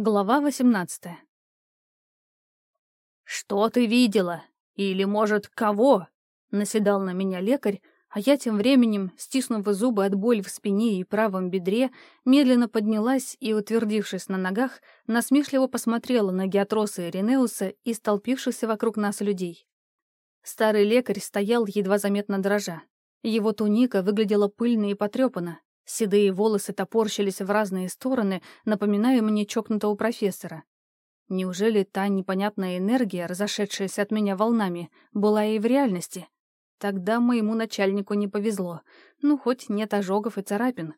Глава 18 «Что ты видела? Или, может, кого?» — наседал на меня лекарь, а я тем временем, стиснув зубы от боли в спине и правом бедре, медленно поднялась и, утвердившись на ногах, насмешливо посмотрела на Геатроса и Ренеуса и столпившихся вокруг нас людей. Старый лекарь стоял едва заметно дрожа. Его туника выглядела пыльно и потрепанно, Седые волосы топорщились в разные стороны, напоминая мне чокнутого профессора. Неужели та непонятная энергия, разошедшаяся от меня волнами, была и в реальности? Тогда моему начальнику не повезло. Ну, хоть нет ожогов и царапин.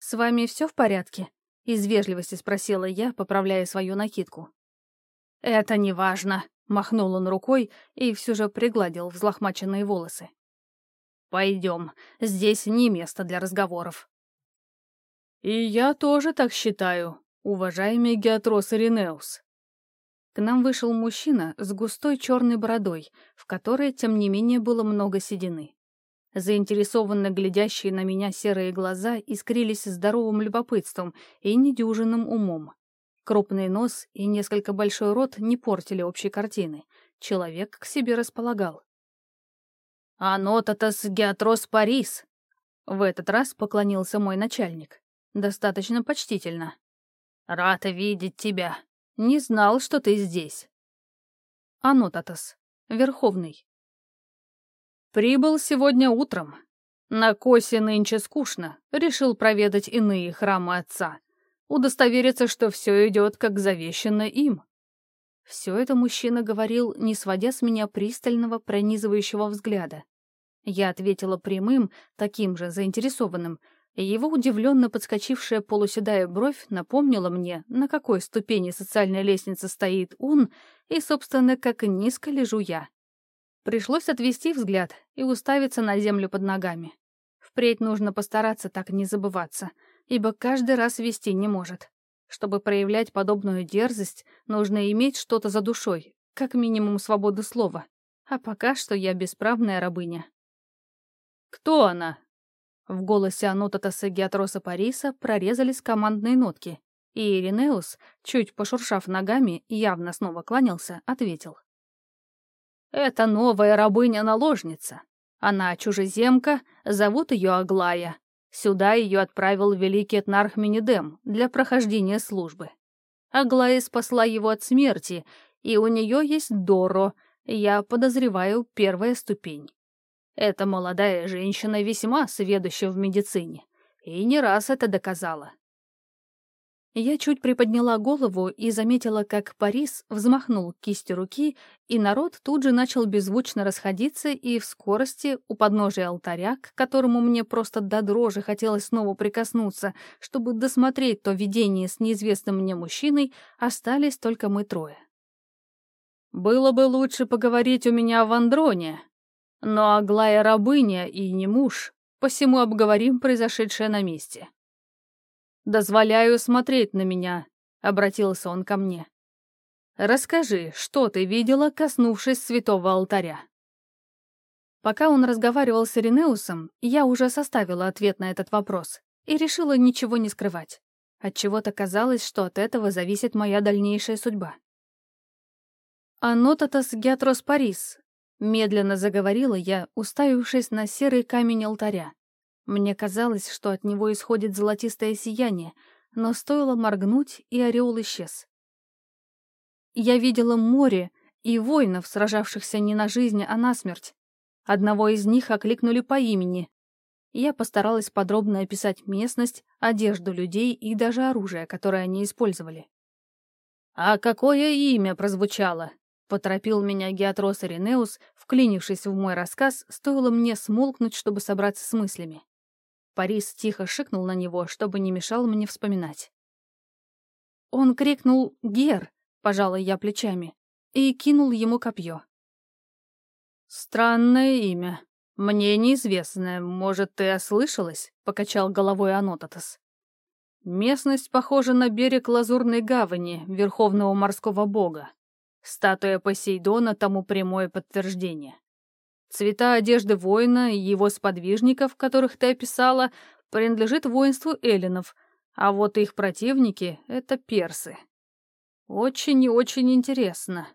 «С вами все в порядке?» — из вежливости спросила я, поправляя свою накидку. «Это не важно», — махнул он рукой и все же пригладил взлохмаченные волосы. Пойдем, здесь не место для разговоров. И я тоже так считаю, уважаемый Геатрос Иринеус. К нам вышел мужчина с густой черной бородой, в которой, тем не менее, было много седины. Заинтересованно глядящие на меня серые глаза искрились здоровым любопытством и недюжинным умом. Крупный нос и несколько большой рот не портили общей картины. Человек к себе располагал. «Анотатас Геатрос Парис!» В этот раз поклонился мой начальник. Достаточно почтительно. «Рад видеть тебя. Не знал, что ты здесь». Анотатас. Верховный. Прибыл сегодня утром. На косе нынче скучно. Решил проведать иные храмы отца. Удостовериться, что все идет, как завещано им. Все это мужчина говорил, не сводя с меня пристального, пронизывающего взгляда. Я ответила прямым, таким же заинтересованным, и его удивленно подскочившая полуседая бровь напомнила мне, на какой ступени социальной лестницы стоит он и, собственно, как низко лежу я. Пришлось отвести взгляд и уставиться на землю под ногами. Впредь нужно постараться так не забываться, ибо каждый раз вести не может. Чтобы проявлять подобную дерзость, нужно иметь что-то за душой, как минимум свободу слова. А пока что я бесправная рабыня. «Кто она?» В голосе Анутатаса Геатроса Париса прорезались командные нотки, и Иринеус, чуть пошуршав ногами, явно снова кланялся, ответил. «Это новая рабыня-наложница. Она чужеземка, зовут ее Аглая. Сюда ее отправил великий этнарх Минидем для прохождения службы. Аглая спасла его от смерти, и у нее есть Доро, я подозреваю, первая ступень. Эта молодая женщина весьма сведуща в медицине, и не раз это доказала. Я чуть приподняла голову и заметила, как Парис взмахнул кистью руки, и народ тут же начал беззвучно расходиться, и в скорости у подножия алтаря, к которому мне просто до дрожи хотелось снова прикоснуться, чтобы досмотреть то видение с неизвестным мне мужчиной, остались только мы трое. «Было бы лучше поговорить у меня в Андроне», но Аглая рабыня и не муж, посему обговорим произошедшее на месте. «Дозволяю смотреть на меня», — обратился он ко мне. «Расскажи, что ты видела, коснувшись святого алтаря?» Пока он разговаривал с Иринеусом, я уже составила ответ на этот вопрос и решила ничего не скрывать. Отчего-то казалось, что от этого зависит моя дальнейшая судьба. «Анотатас Геатрос Парис, Медленно заговорила я, уставившись на серый камень алтаря. Мне казалось, что от него исходит золотистое сияние, но стоило моргнуть, и ореол исчез. Я видела море и воинов, сражавшихся не на жизнь, а на смерть. Одного из них окликнули по имени. Я постаралась подробно описать местность, одежду людей и даже оружие, которое они использовали. «А какое имя прозвучало?» Поторопил меня Геатрос Иринеус, вклинившись в мой рассказ, стоило мне смолкнуть, чтобы собраться с мыслями. Парис тихо шикнул на него, чтобы не мешал мне вспоминать. Он крикнул «Гер!», пожала я плечами, и кинул ему копье. «Странное имя. Мне неизвестное. Может, ты ослышалась?» — покачал головой Анотатос. «Местность похожа на берег Лазурной гавани, Верховного морского бога. Статуя Посейдона тому прямое подтверждение. Цвета одежды воина и его сподвижников, которых ты описала, принадлежит воинству эллинов, А вот их противники — это персы. Очень и очень интересно.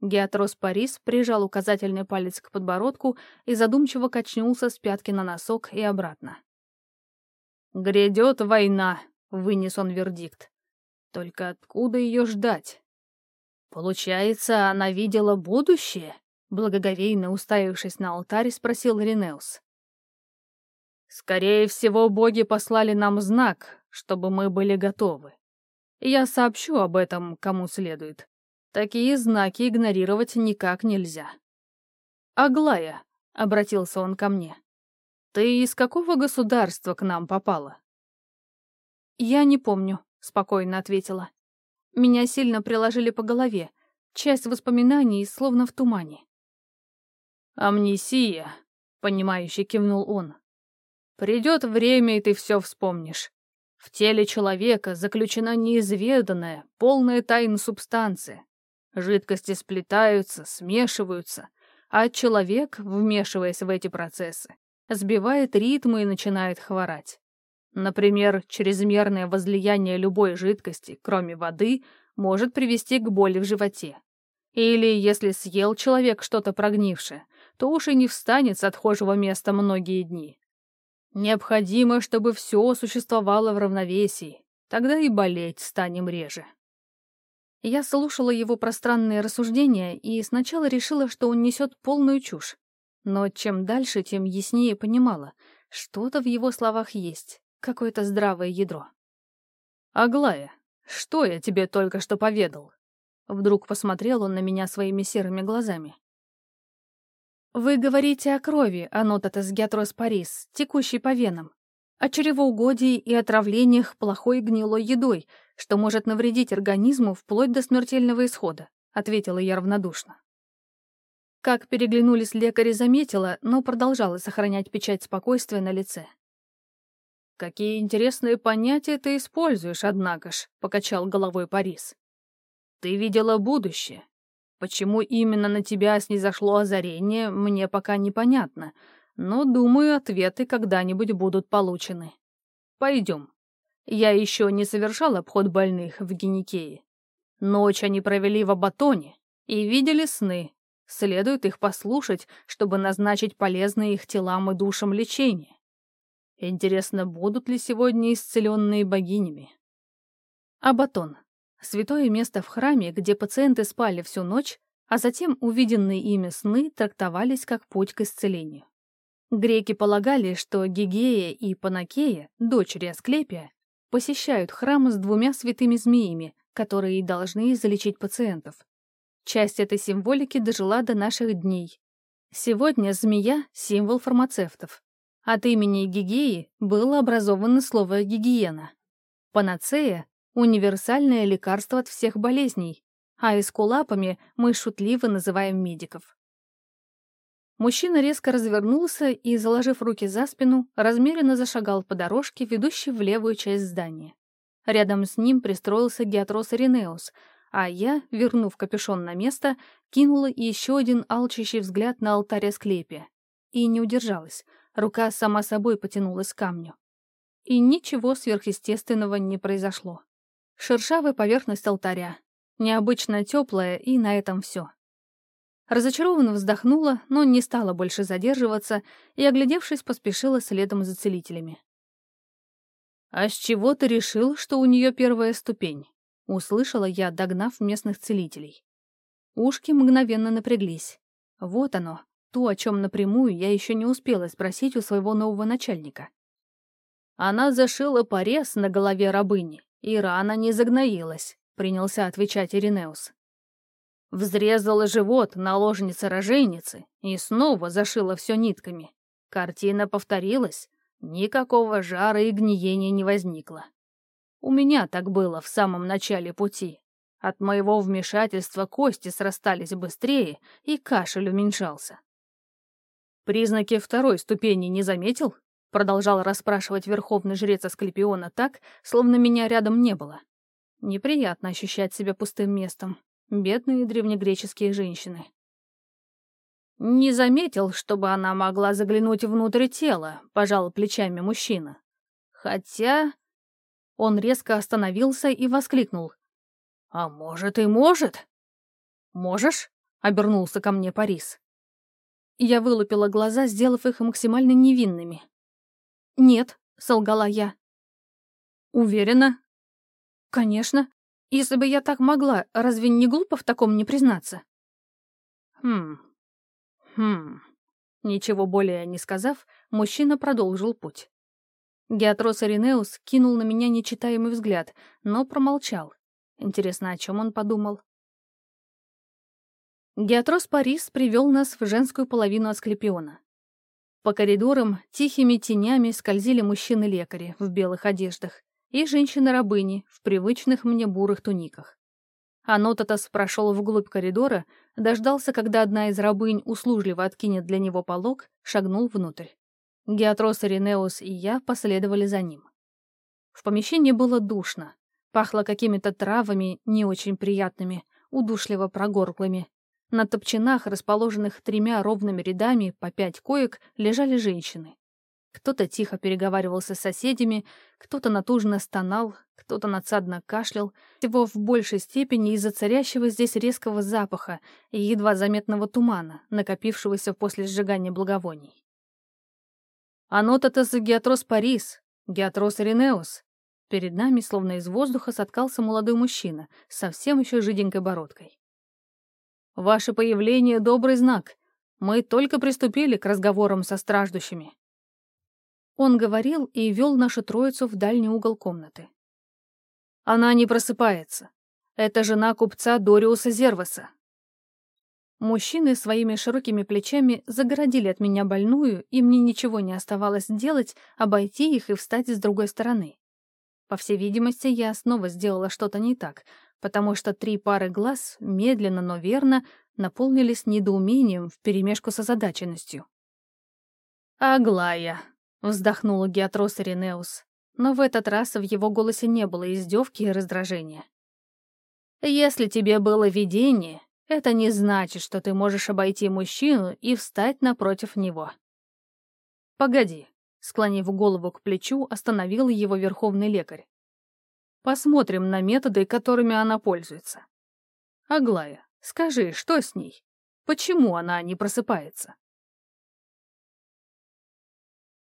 Геатрос Парис прижал указательный палец к подбородку и задумчиво качнулся с пятки на носок и обратно. «Грядет война», — вынес он вердикт. «Только откуда ее ждать?» «Получается, она видела будущее?» Благоговейно уставившись на алтарь, спросил Ринеус. «Скорее всего, боги послали нам знак, чтобы мы были готовы. Я сообщу об этом, кому следует. Такие знаки игнорировать никак нельзя. «Аглая», — обратился он ко мне, — «ты из какого государства к нам попала?» «Я не помню», — спокойно ответила. «Меня сильно приложили по голове, часть воспоминаний словно в тумане». «Амнисия», — понимающе кивнул он. «Придет время, и ты все вспомнишь. В теле человека заключена неизведанная, полная тайна субстанция. Жидкости сплетаются, смешиваются, а человек, вмешиваясь в эти процессы, сбивает ритмы и начинает хворать. Например, чрезмерное возлияние любой жидкости, кроме воды, может привести к боли в животе. Или если съел человек что-то прогнившее, то уж и не встанет с отхожего места многие дни. Необходимо, чтобы все существовало в равновесии, тогда и болеть станем реже. Я слушала его пространные рассуждения и сначала решила, что он несет полную чушь. Но чем дальше, тем яснее понимала, что-то в его словах есть, какое-то здравое ядро. «Аглая, что я тебе только что поведал?» Вдруг посмотрел он на меня своими серыми глазами. «Вы говорите о крови, анотатес геатрос парис, текущей по венам о чревоугодии и отравлениях плохой гнилой едой, что может навредить организму вплоть до смертельного исхода», — ответила я равнодушно. Как переглянулись лекари, заметила, но продолжала сохранять печать спокойствия на лице. «Какие интересные понятия ты используешь, однако ж», — покачал головой Парис. «Ты видела будущее. Почему именно на тебя снизошло озарение, мне пока непонятно, но, думаю, ответы когда-нибудь будут получены. Пойдем. Я еще не совершал обход больных в Геникее. Ночь они провели в Абатоне и видели сны. Следует их послушать, чтобы назначить полезное их телам и душам лечение. Интересно, будут ли сегодня исцеленные богинями? Абатон. Святое место в храме, где пациенты спали всю ночь, а затем увиденные ими сны трактовались как путь к исцелению. Греки полагали, что Гигея и Панакея, дочери Асклепия, посещают храм с двумя святыми змеями, которые должны залечить пациентов. Часть этой символики дожила до наших дней. Сегодня змея — символ фармацевтов. От имени Гигеи было образовано слово «гигиена». Панацея — универсальное лекарство от всех болезней, а эскулапами мы шутливо называем медиков. Мужчина резко развернулся и, заложив руки за спину, размеренно зашагал по дорожке, ведущей в левую часть здания. Рядом с ним пристроился Геатрос Иринеус, а я, вернув капюшон на место, кинула еще один алчащий взгляд на алтарь Асклепия. И не удержалась, рука сама собой потянулась к камню. И ничего сверхъестественного не произошло. Шершавая поверхность алтаря, необычно теплая, и на этом все. Разочарованно вздохнула, но не стала больше задерживаться и, оглядевшись, поспешила следом за целителями. «А с чего ты решил, что у нее первая ступень?» — услышала я, догнав местных целителей. Ушки мгновенно напряглись. Вот оно, то, о чем напрямую я еще не успела спросить у своего нового начальника. Она зашила порез на голове рабыни, и рана не загноилась, принялся отвечать Иринеус. Взрезала живот наложницы-роженицы и снова зашила все нитками. Картина повторилась, никакого жара и гниения не возникло. У меня так было в самом начале пути. От моего вмешательства кости срастались быстрее, и кашель уменьшался. «Признаки второй ступени не заметил?» Продолжал расспрашивать верховный жрец Асклепиона так, словно меня рядом не было. Неприятно ощущать себя пустым местом. Бедные древнегреческие женщины. «Не заметил, чтобы она могла заглянуть внутрь тела», — пожал плечами мужчина. «Хотя...» Он резко остановился и воскликнул. «А может и может?» «Можешь?» — обернулся ко мне Парис. Я вылупила глаза, сделав их максимально невинными. «Нет», — солгала я. «Уверена?» «Конечно. Если бы я так могла, разве не глупо в таком не признаться?» «Хм... Хм...» Ничего более не сказав, мужчина продолжил путь. Геатрос Иринеус кинул на меня нечитаемый взгляд, но промолчал. Интересно, о чем он подумал? Геатрос Парис привел нас в женскую половину Асклепиона. По коридорам тихими тенями скользили мужчины-лекари в белых одеждах и женщины-рабыни в привычных мне бурых туниках. Анотатас прошел вглубь коридора, дождался, когда одна из рабынь услужливо откинет для него полог, шагнул внутрь. Геатрос Иринеус и я последовали за ним. В помещении было душно, пахло какими-то травами не очень приятными, удушливо прогорклыми. На топчинах, расположенных тремя ровными рядами по пять коек, лежали женщины. Кто-то тихо переговаривался с соседями, кто-то натужно стонал, кто-то надсадно кашлял, всего в большей степени из-за царящего здесь резкого запаха и едва заметного тумана, накопившегося после сжигания благовоний. «Анотатас Геатрос Парис, Геатрос Ренеус». Перед нами, словно из воздуха, соткался молодой мужчина совсем еще жиденькой бородкой. «Ваше появление — добрый знак. Мы только приступили к разговорам со страждущими». Он говорил и вел нашу троицу в дальний угол комнаты. Она не просыпается. Это жена купца Дориуса Зерваса. Мужчины своими широкими плечами загородили от меня больную, и мне ничего не оставалось делать, обойти их и встать с другой стороны. По всей видимости, я снова сделала что-то не так, потому что три пары глаз, медленно, но верно, наполнились недоумением вперемешку с озадаченностью. «Аглая», Вздохнула Геатрос Иринеус, но в этот раз в его голосе не было издевки и раздражения. «Если тебе было видение, это не значит, что ты можешь обойти мужчину и встать напротив него». «Погоди», — склонив голову к плечу, остановил его верховный лекарь. «Посмотрим на методы, которыми она пользуется. Аглая, скажи, что с ней? Почему она не просыпается?»